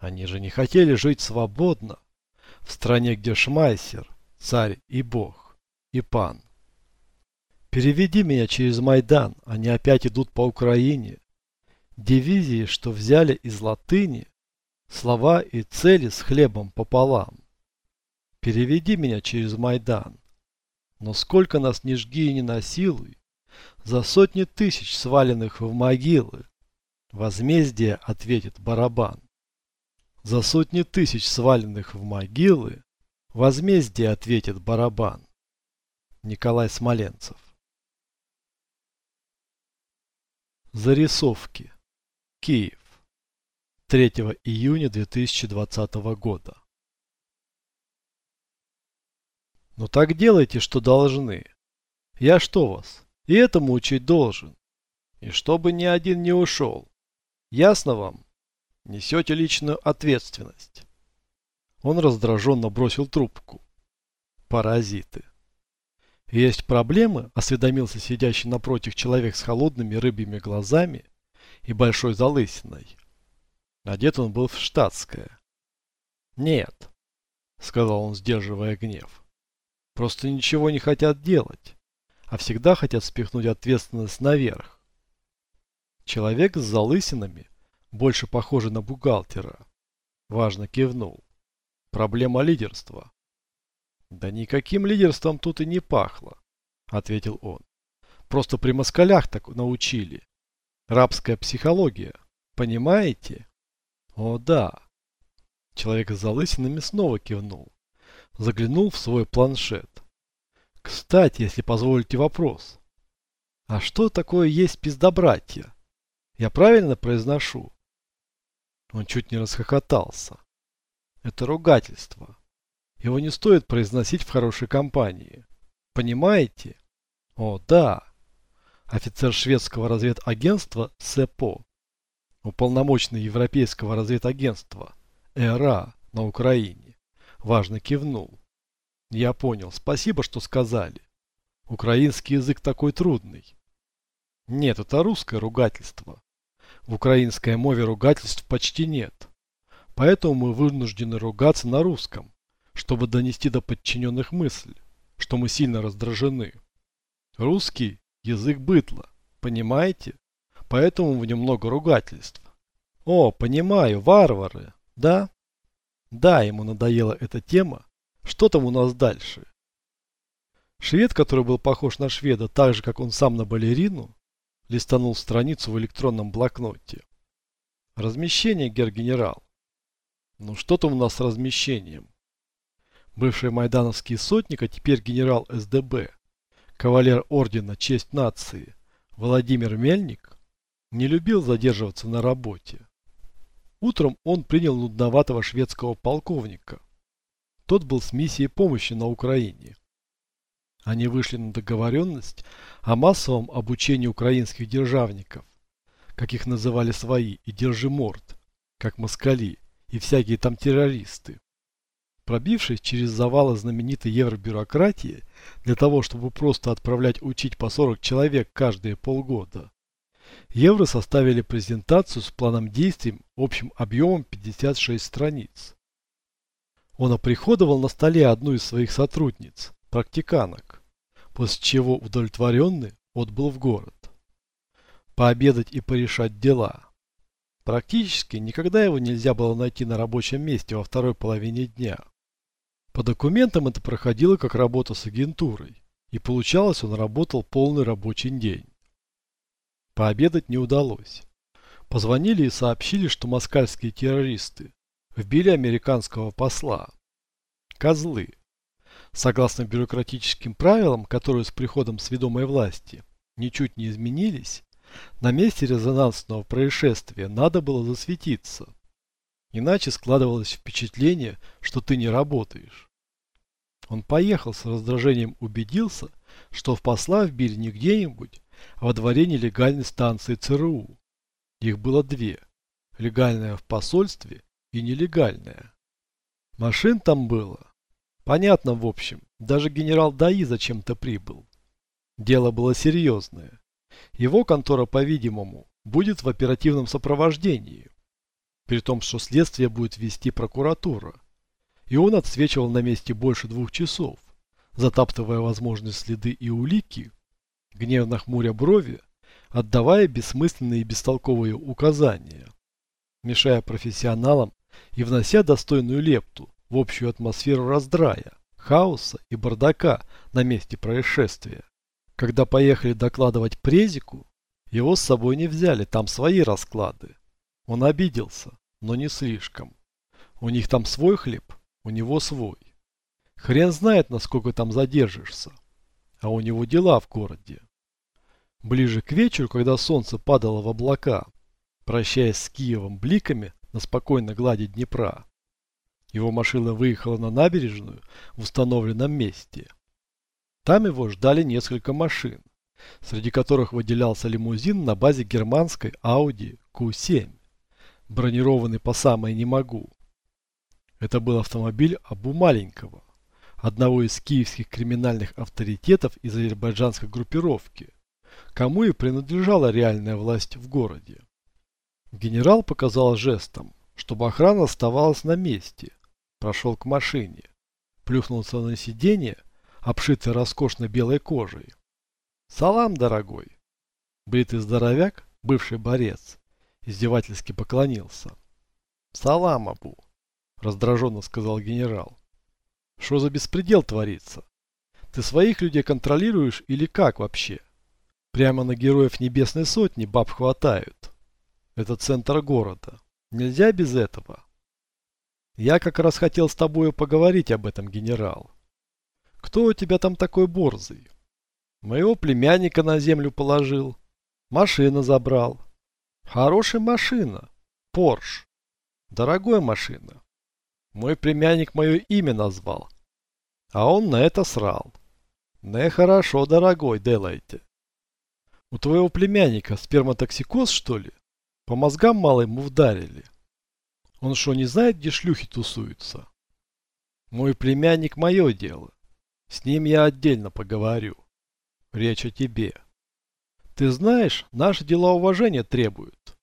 Они же не хотели жить свободно, в стране, где Шмайсер, царь и бог, и пан. Переведи меня через Майдан, они опять идут по Украине. Дивизии, что взяли из латыни, слова и цели с хлебом пополам. Переведи меня через Майдан. Но сколько нас не жги и не насилуй, за сотни тысяч сваленных в могилы, возмездие ответит барабан. За сотни тысяч сваленных в могилы, возмездие ответит барабан. Николай Смоленцев Зарисовки. Киев. 3 июня 2020 года. Ну так делайте, что должны. Я что вас? И этому учить должен. И чтобы ни один не ушел. Ясно вам? Несете личную ответственность. Он раздраженно бросил трубку. Паразиты. Есть проблемы, осведомился сидящий напротив человек с холодными рыбьими глазами и большой залысиной. Одет он был в штатское. Нет, сказал он, сдерживая гнев. Просто ничего не хотят делать, а всегда хотят спихнуть ответственность наверх. Человек с залысинами, больше похожий на бухгалтера, важно кивнул. Проблема лидерства. Да никаким лидерством тут и не пахло, ответил он. Просто при москалях так научили. Рабская психология. Понимаете? О, да. Человек с залысинами снова кивнул. Заглянул в свой планшет. Кстати, если позволите вопрос. А что такое есть пиздобратья? Я правильно произношу? Он чуть не расхохотался. Это ругательство. Его не стоит произносить в хорошей компании. Понимаете? О, да. Офицер шведского разведагентства СЭПО, уполномоченный Европейского разведагентства ЭРА на Украине, важно кивнул. Я понял. Спасибо, что сказали. Украинский язык такой трудный. Нет, это русское ругательство. В украинской мове ругательств почти нет. Поэтому мы вынуждены ругаться на русском чтобы донести до подчиненных мысль, что мы сильно раздражены. Русский – язык бытла, понимаете? Поэтому в нем много ругательств. О, понимаю, варвары, да? Да, ему надоела эта тема. Что там у нас дальше? Швед, который был похож на шведа, так же, как он сам на балерину, листанул страницу в электронном блокноте. Размещение, гер-генерал. Ну что там у нас с размещением? бывший майдановский сотник, а теперь генерал СДБ, кавалер ордена Честь нации, Владимир Мельник, не любил задерживаться на работе. Утром он принял нудноватого шведского полковника. Тот был с миссией помощи на Украине. Они вышли на договоренность о массовом обучении украинских державников, как их называли свои, и держиморд, как москали и всякие там террористы. Пробившись через завалы знаменитой евробюрократии, для того, чтобы просто отправлять учить по 40 человек каждые полгода, евро составили презентацию с планом действий общим объемом 56 страниц. Он оприходовал на столе одну из своих сотрудниц, практиканок, после чего удовлетворенный отбыл в город. Пообедать и порешать дела. Практически никогда его нельзя было найти на рабочем месте во второй половине дня. По документам это проходило как работа с агентурой, и получалось он работал полный рабочий день. Пообедать не удалось. Позвонили и сообщили, что москальские террористы вбили американского посла. Козлы. Согласно бюрократическим правилам, которые с приходом сведомой власти ничуть не изменились, на месте резонансного происшествия надо было засветиться – Иначе складывалось впечатление, что ты не работаешь. Он поехал с раздражением убедился, что в посла вбили не где-нибудь, а во дворе нелегальной станции ЦРУ. Их было две. Легальная в посольстве и нелегальная. Машин там было. Понятно, в общем, даже генерал Даи зачем-то прибыл. Дело было серьезное. Его контора, по-видимому, будет в оперативном сопровождении. при том, что следствие будет вести прокуратура. И он отсвечивал на месте больше двух часов, затаптывая возможные следы и улики, гневно хмуря брови, отдавая бессмысленные и бестолковые указания, мешая профессионалам и внося достойную лепту в общую атмосферу раздрая, хаоса и бардака на месте происшествия. Когда поехали докладывать Презику, его с собой не взяли, там свои расклады. Он обиделся, но не слишком. У них там свой хлеб, у него свой. Хрен знает, насколько там задержишься. А у него дела в городе. Ближе к вечеру, когда солнце падало в облака, прощаясь с Киевом бликами на спокойной глади Днепра, его машина выехала на набережную в установленном месте. Там его ждали несколько машин, среди которых выделялся лимузин на базе германской Audi Q7, бронированный по самое не могу. Это был автомобиль Абу Маленького, одного из киевских криминальных авторитетов из азербайджанской группировки, кому и принадлежала реальная власть в городе. Генерал показал жестом, чтобы охрана оставалась на месте, прошел к машине, плюхнулся на сиденье, обшитое роскошно белой кожей. «Салам, дорогой!» Бритый здоровяк, бывший борец, издевательски поклонился. «Салам, Абу!» раздраженно сказал генерал. «Что за беспредел творится? Ты своих людей контролируешь или как вообще? Прямо на героев Небесной Сотни баб хватают. Это центр города. Нельзя без этого?» Я как раз хотел с тобою поговорить об этом, генерал. Кто у тебя там такой борзый? Моего племянника на землю положил. Машина забрал. Хорошая машина. Порш. Дорогая машина. Мой племянник мое имя назвал. А он на это срал. Не хорошо, дорогой, делайте. У твоего племянника сперматоксикоз, что ли? По мозгам мало ему вдарили. Он что, не знает, где шлюхи тусуются? Мой племянник мое дело. С ним я отдельно поговорю. Речь о тебе. Ты знаешь, наши дела уважения требуют.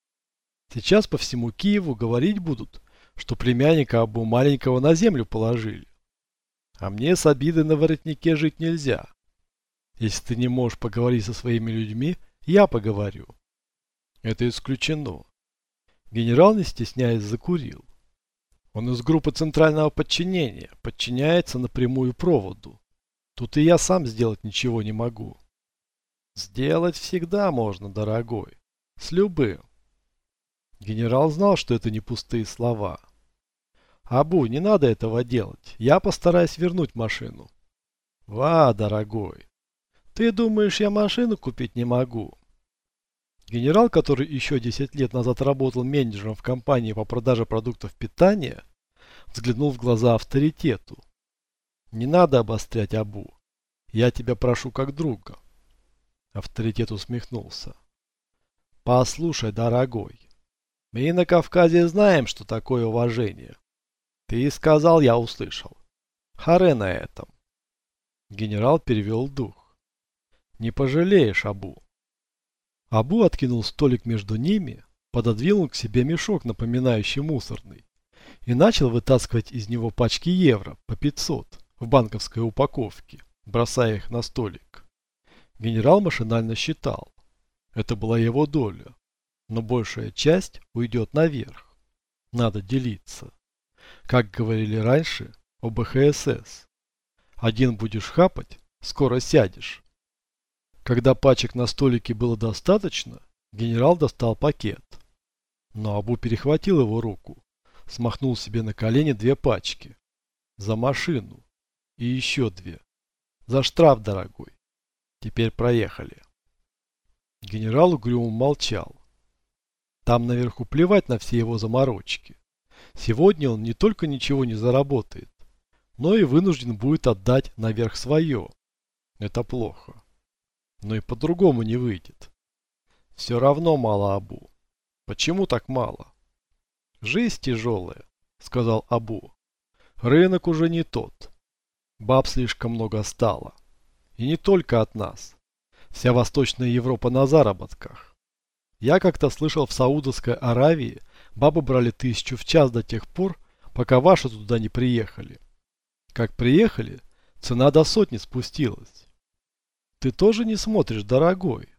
Сейчас по всему Киеву говорить будут, что племянника Абу маленького на землю положили. А мне с обидой на воротнике жить нельзя. Если ты не можешь поговорить со своими людьми, я поговорю. Это исключено. Генерал, не стесняясь, закурил. Он из группы центрального подчинения, подчиняется напрямую проводу. Тут и я сам сделать ничего не могу. Сделать всегда можно, дорогой. С любым. Генерал знал, что это не пустые слова. Абу, не надо этого делать. Я постараюсь вернуть машину. Ва, дорогой. Ты думаешь, я машину купить не могу? Генерал, который еще 10 лет назад работал менеджером в компании по продаже продуктов питания, взглянул в глаза авторитету. «Не надо обострять Абу. Я тебя прошу как друга». Авторитет усмехнулся. «Послушай, дорогой, мы на Кавказе знаем, что такое уважение. Ты и сказал, я услышал. Харе на этом». Генерал перевел дух. «Не пожалеешь, Абу». Абу откинул столик между ними, пододвинул к себе мешок, напоминающий мусорный, и начал вытаскивать из него пачки евро по 500 в банковской упаковке, бросая их на столик. Генерал машинально считал. Это была его доля, но большая часть уйдет наверх. Надо делиться. Как говорили раньше о БХСС. Один будешь хапать, скоро сядешь. Когда пачек на столике было достаточно, генерал достал пакет. Но Абу перехватил его руку, смахнул себе на колени две пачки. За машину. И еще две. За штраф, дорогой. Теперь проехали. Генерал угрюмо молчал. Там наверху плевать на все его заморочки. Сегодня он не только ничего не заработает, но и вынужден будет отдать наверх свое. Это плохо но и по-другому не выйдет. Все равно мало Абу. Почему так мало? Жизнь тяжелая, сказал Абу. Рынок уже не тот. Баб слишком много стало. И не только от нас. Вся Восточная Европа на заработках. Я как-то слышал в Саудовской Аравии Бабы брали тысячу в час до тех пор, пока ваши туда не приехали. Как приехали, цена до сотни спустилась. Ты тоже не смотришь, дорогой.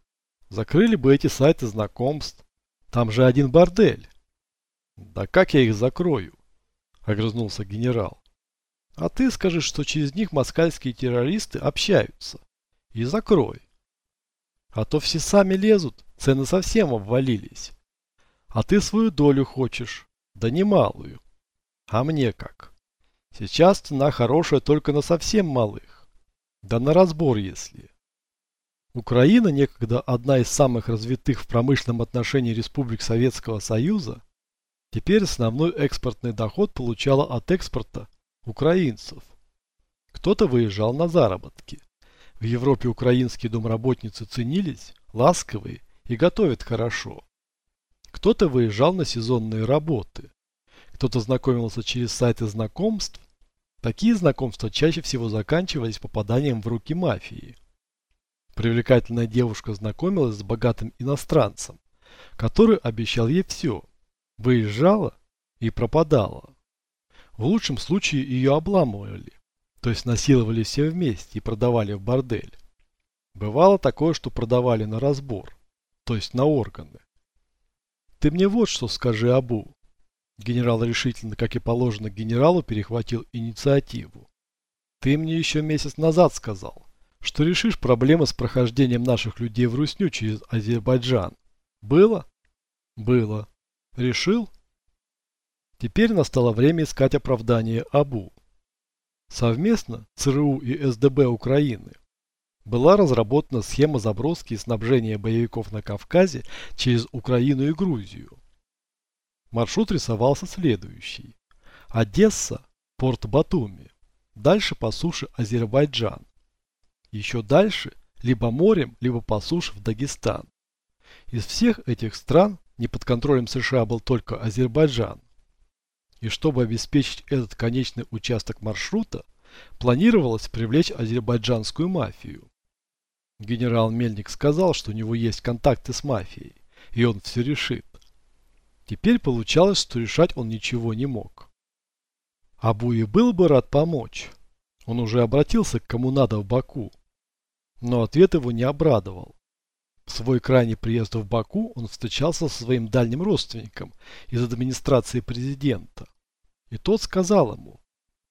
Закрыли бы эти сайты знакомств. Там же один бордель. Да как я их закрою? Огрызнулся генерал. А ты скажи, что через них москальские террористы общаются. И закрой. А то все сами лезут, цены совсем обвалились. А ты свою долю хочешь, да немалую. А мне как? Сейчас цена хорошая только на совсем малых. Да на разбор, если. Украина, некогда одна из самых развитых в промышленном отношении республик Советского Союза, теперь основной экспортный доход получала от экспорта украинцев. Кто-то выезжал на заработки. В Европе украинские домработницы ценились, ласковые и готовят хорошо. Кто-то выезжал на сезонные работы. Кто-то знакомился через сайты знакомств. Такие знакомства чаще всего заканчивались попаданием в руки мафии. Привлекательная девушка знакомилась с богатым иностранцем, который обещал ей все. Выезжала и пропадала. В лучшем случае ее обламывали. То есть насиловали все вместе и продавали в бордель. Бывало такое, что продавали на разбор, то есть на органы. Ты мне вот что скажи, Абу. Генерал решительно, как и положено генералу, перехватил инициативу. Ты мне еще месяц назад сказал, что решишь проблемы с прохождением наших людей в Русню через Азербайджан. Было? Было. Решил? Теперь настало время искать оправдание Абу. Совместно ЦРУ и СДБ Украины была разработана схема заброски и снабжения боевиков на Кавказе через Украину и Грузию. Маршрут рисовался следующий. Одесса, порт Батуми. Дальше по суше Азербайджан. Еще дальше либо морем, либо по суше в Дагестан. Из всех этих стран не под контролем США был только Азербайджан. И чтобы обеспечить этот конечный участок маршрута, планировалось привлечь азербайджанскую мафию. Генерал Мельник сказал, что у него есть контакты с мафией, и он все решит. Теперь получалось, что решать он ничего не мог. Абуи был бы рад помочь. Он уже обратился к кому надо в Баку. Но ответ его не обрадовал. В свой крайний приезд в Баку он встречался со своим дальним родственником из администрации президента. И тот сказал ему,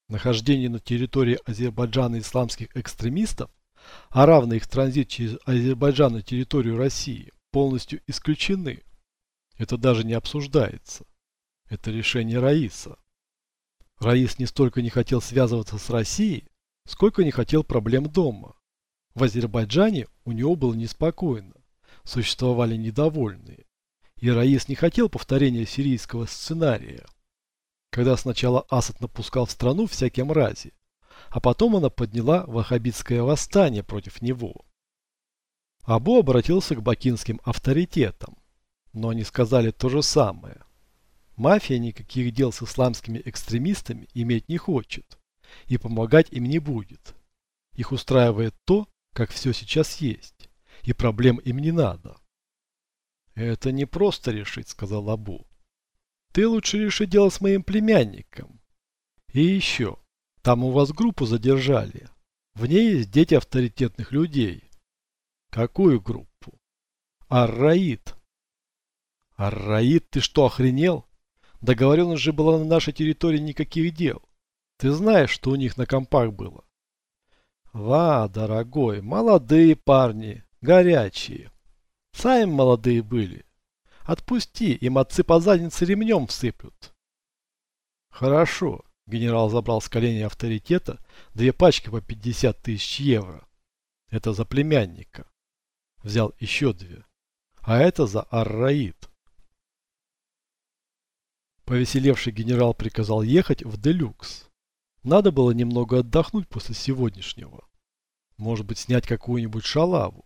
нахождение на территории Азербайджана исламских экстремистов, а равно их транзит через Азербайджан на территорию России, полностью исключены. Это даже не обсуждается. Это решение Раиса. Раис не столько не хотел связываться с Россией, сколько не хотел проблем дома. В Азербайджане у него было неспокойно, существовали недовольные. И Раис не хотел повторения сирийского сценария, когда сначала Асад напускал в страну всякие мрази, а потом она подняла ваххабитское восстание против него. Абу обратился к бакинским авторитетам, но они сказали то же самое. Мафия никаких дел с исламскими экстремистами иметь не хочет и помогать им не будет. Их устраивает то, как все сейчас есть, и проблем им не надо. Это не просто решить, сказал Абу. Ты лучше реши дело с моим племянником. И еще, там у вас группу задержали. В ней есть дети авторитетных людей. Какую группу? Арраид. Арраид, ты что, охренел? Договоренность же была на нашей территории никаких дел. Ты знаешь, что у них на компах было. Ва, дорогой, молодые парни, горячие. Сами молодые были. Отпусти, им отцы по заднице ремнем всыплют. Хорошо. Генерал забрал с колени авторитета две пачки по 50 тысяч евро. Это за племянника. Взял еще две. А это за Арраид. Повеселевший генерал приказал ехать в Делюкс. Надо было немного отдохнуть после сегодняшнего. Может быть, снять какую-нибудь шалаву.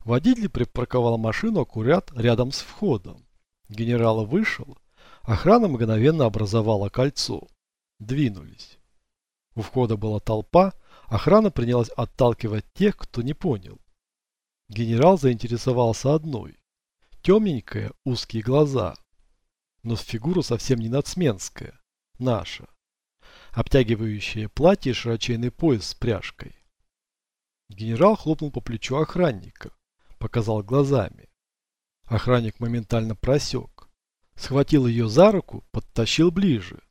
Водитель припарковал машину аккурат рядом с входом. Генерал вышел. Охрана мгновенно образовала кольцо. Двинулись. У входа была толпа. Охрана принялась отталкивать тех, кто не понял. Генерал заинтересовался одной. Темненькая, узкие глаза. но фигура совсем не нацменская, наша. Обтягивающее платье и широченный пояс с пряжкой. Генерал хлопнул по плечу охранника, показал глазами. Охранник моментально просек. Схватил ее за руку, подтащил ближе.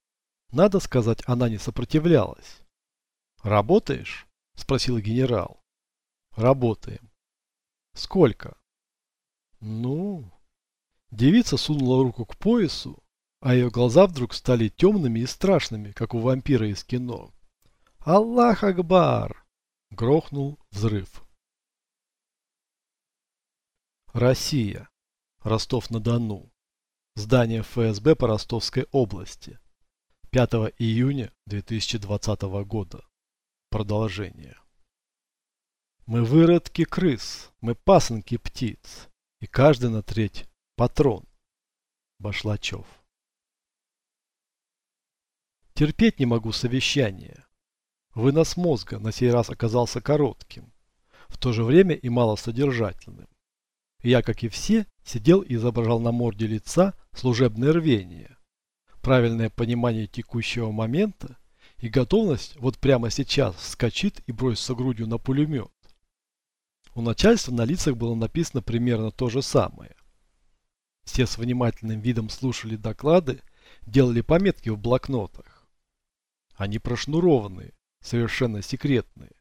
Надо сказать, она не сопротивлялась. «Работаешь?» – спросил генерал. «Работаем». «Сколько?» «Ну...» Девица сунула руку к поясу, а ее глаза вдруг стали темными и страшными, как у вампира из кино. «Аллах Акбар!» – грохнул взрыв. Россия. Ростов-на-Дону. Здание ФСБ по Ростовской области. 5 июня 2020 года. Продолжение. Мы выродки крыс, мы пасынки птиц, и каждый на треть патрон. Башлачев. Терпеть не могу совещания. Вынос мозга на сей раз оказался коротким, в то же время и малосодержательным. Я, как и все, сидел и изображал на морде лица служебное рвение, правильное понимание текущего момента и готовность вот прямо сейчас вскочить и броситься грудью на пулемет. У начальства на лицах было написано примерно то же самое. Все с внимательным видом слушали доклады, делали пометки в блокнотах. Они прошнурованные, совершенно секретные.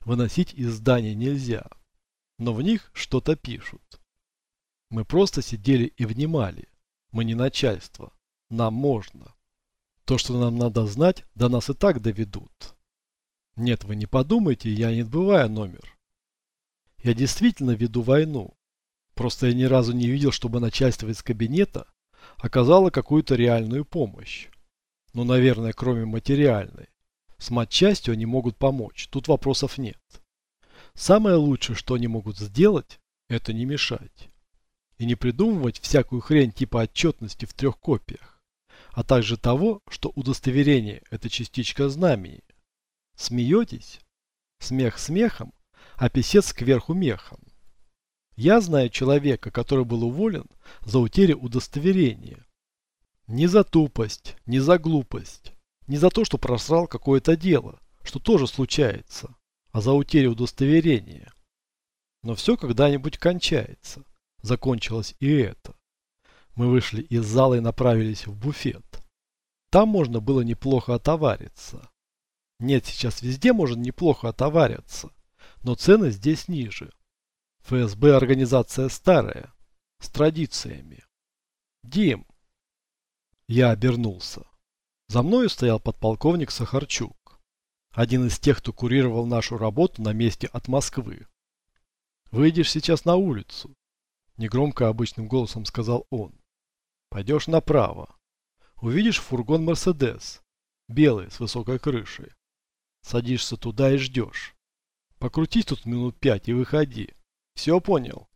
Выносить из здания нельзя. Но в них что-то пишут. Мы просто сидели и внимали. Мы не начальство. Нам можно. То, что нам надо знать, до нас и так доведут. Нет, вы не подумайте, я не отбываю номер. Я действительно веду войну. Просто я ни разу не видел, чтобы начальство из кабинета оказало какую-то реальную помощь. Ну, наверное, кроме материальной. С матчастью они могут помочь, тут вопросов нет. Самое лучшее, что они могут сделать, это не мешать и не придумывать всякую хрень типа отчетности в трех копиях, а также того, что удостоверение – это частичка знамени. Смеетесь? Смех смехом, а писец кверху мехом. Я знаю человека, который был уволен за утерю удостоверения. Не за тупость, не за глупость, не за то, что просрал какое-то дело, что тоже случается, а за утерю удостоверения. Но все когда-нибудь кончается. Закончилось и это. Мы вышли из зала и направились в буфет. Там можно было неплохо отовариться. Нет, сейчас везде можно неплохо отовариться, но цены здесь ниже. ФСБ организация старая, с традициями. Дим. Я обернулся. За мною стоял подполковник Сахарчук. Один из тех, кто курировал нашу работу на месте от Москвы. Выйдешь сейчас на улицу. Негромко обычным голосом сказал он. Пойдешь направо. Увидишь фургон Мерседес. Белый, с высокой крышей. Садишься туда и ждешь. Покрутись тут минут пять и выходи. Все понял?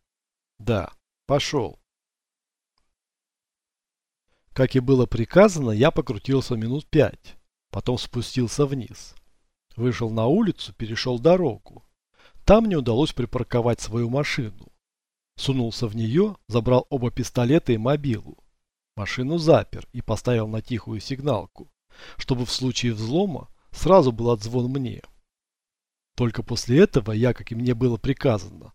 Да. Пошел. Как и было приказано, я покрутился минут пять. Потом спустился вниз. Вышел на улицу, перешел дорогу. Там мне удалось припарковать свою машину. Сунулся в нее, забрал оба пистолета и мобилу. Машину запер и поставил на тихую сигналку, чтобы в случае взлома сразу был отзвон мне. Только после этого я, как и мне было приказано,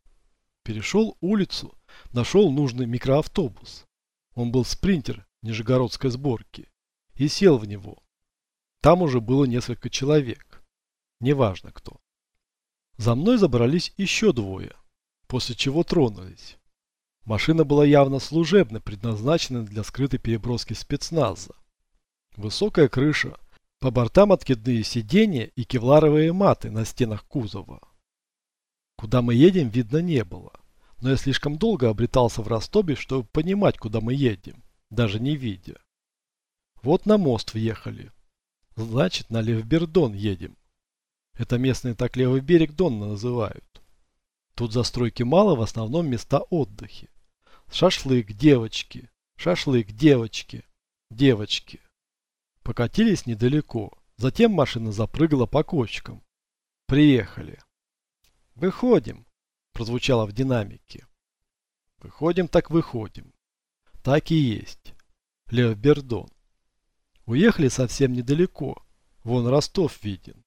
перешел улицу, нашел нужный микроавтобус. Он был спринтер нижегородской сборки и сел в него. Там уже было несколько человек, неважно кто. За мной забрались еще двое после чего тронулись. Машина была явно служебной, предназначенной для скрытой переброски спецназа. Высокая крыша, по бортам откидные сиденья и кевларовые маты на стенах кузова. Куда мы едем, видно не было. Но я слишком долго обретался в Ростове, чтобы понимать, куда мы едем, даже не видя. Вот на мост въехали. Значит, на Левбердон едем. Это местные так левый берег Дона называют. Тут застройки мало, в основном места отдыхи. Шашлык, девочки, шашлык, девочки, девочки. Покатились недалеко. Затем машина запрыгала по кочкам. Приехали. Выходим, прозвучало в динамике. Выходим так выходим. Так и есть. Лев Бердон. Уехали совсем недалеко, вон Ростов виден.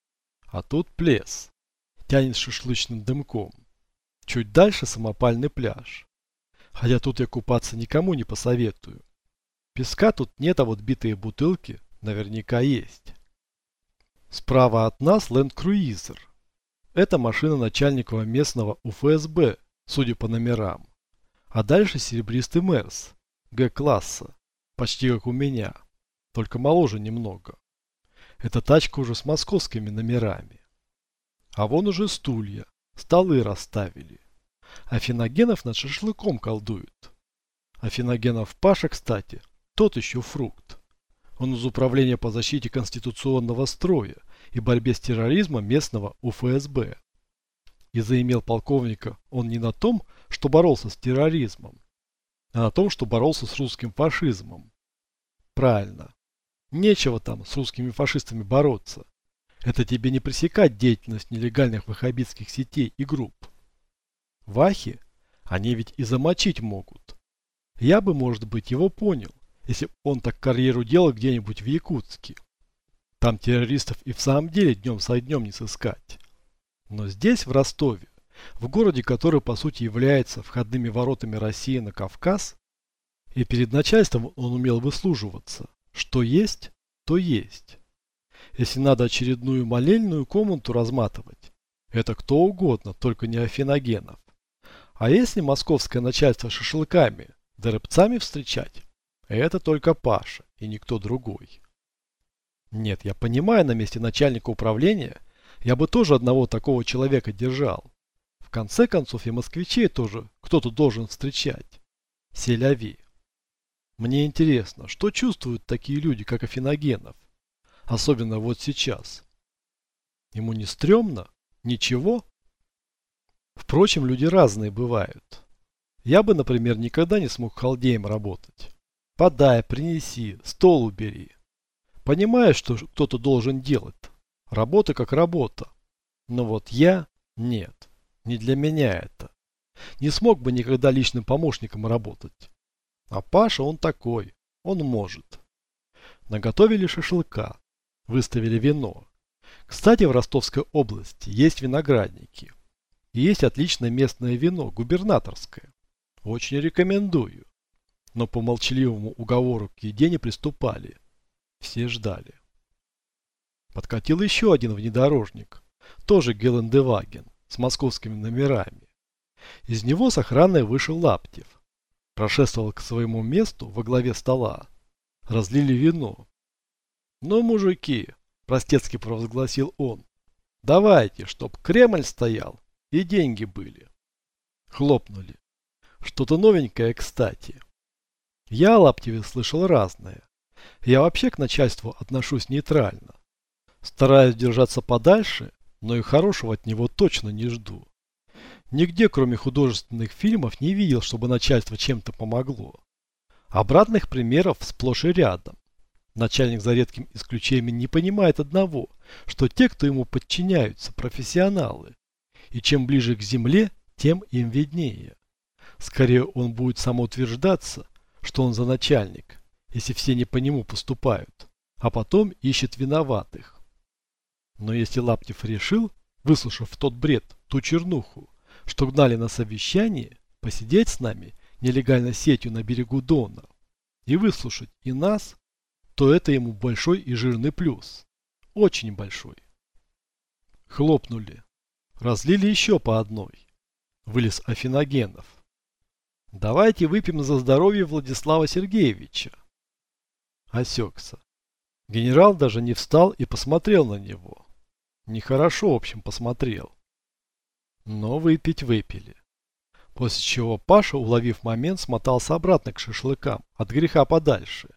А тут плес, тянет шашлычным дымком. Чуть дальше самопальный пляж. Хотя тут я купаться никому не посоветую. Песка тут нет, а вот битые бутылки наверняка есть. Справа от нас Cruiser. Это машина начальника местного УФСБ, судя по номерам. А дальше серебристый Мерс, Г-класса, почти как у меня, только моложе немного. Эта тачка уже с московскими номерами. А вон уже стулья, столы расставили. Афиногенов над шашлыком колдуют. Афиногенов Паша, кстати, тот еще фрукт. Он из Управления по защите конституционного строя и борьбе с терроризмом местного УФСБ. И заимел полковника он не на том, что боролся с терроризмом, а на том, что боролся с русским фашизмом. Правильно. Нечего там с русскими фашистами бороться. Это тебе не пресекать деятельность нелегальных ваххабитских сетей и групп. Вахи, они ведь и замочить могут. Я бы, может быть, его понял, если он так карьеру делал где-нибудь в Якутске. Там террористов и в самом деле днем со днем не сыскать. Но здесь, в Ростове, в городе, который по сути является входными воротами России на Кавказ, и перед начальством он умел выслуживаться. Что есть, то есть. Если надо очередную молельную комнату разматывать, это кто угодно, только не Афиногенов. А если московское начальство шашлыками да встречать, это только Паша и никто другой. Нет, я понимаю, на месте начальника управления я бы тоже одного такого человека держал. Конце концов, и москвичей тоже кто-то должен встречать. Селяви. Мне интересно, что чувствуют такие люди, как Афиногенов? Особенно вот сейчас. Ему не стрёмно? Ничего? Впрочем, люди разные бывают. Я бы, например, никогда не смог халдеем работать. Подай, принеси, стол убери. Понимаешь, что кто-то должен делать. Работа как работа. Но вот я – нет. Не для меня это. Не смог бы никогда личным помощником работать. А Паша он такой. Он может. Наготовили шашлыка. Выставили вино. Кстати, в Ростовской области есть виноградники. И есть отличное местное вино, губернаторское. Очень рекомендую. Но по молчаливому уговору к еде не приступали. Все ждали. Подкатил еще один внедорожник. Тоже Гелендеваген с московскими номерами. Из него с охраной вышел Лаптев. Прошествовал к своему месту во главе стола. Разлили вино. «Ну, мужики!» – простецки провозгласил он. «Давайте, чтоб Кремль стоял и деньги были». Хлопнули. Что-то новенькое, кстати. Я о Лаптеве слышал разное. Я вообще к начальству отношусь нейтрально. Стараюсь держаться подальше, но и хорошего от него точно не жду. Нигде, кроме художественных фильмов, не видел, чтобы начальство чем-то помогло. Обратных примеров сплошь и рядом. Начальник за редким исключением не понимает одного, что те, кто ему подчиняются, профессионалы. И чем ближе к земле, тем им виднее. Скорее он будет самоутверждаться, что он за начальник, если все не по нему поступают, а потом ищет виноватых. Но если Лаптев решил, выслушав тот бред, ту чернуху, что гнали на совещание, посидеть с нами нелегально сетью на берегу Дона и выслушать и нас, то это ему большой и жирный плюс. Очень большой. Хлопнули. Разлили еще по одной. Вылез Афиногенов. Давайте выпьем за здоровье Владислава Сергеевича. Осекся. Генерал даже не встал и посмотрел на него. Нехорошо, в общем, посмотрел. Но выпить выпили. После чего Паша, уловив момент, смотался обратно к шашлыкам, от греха подальше.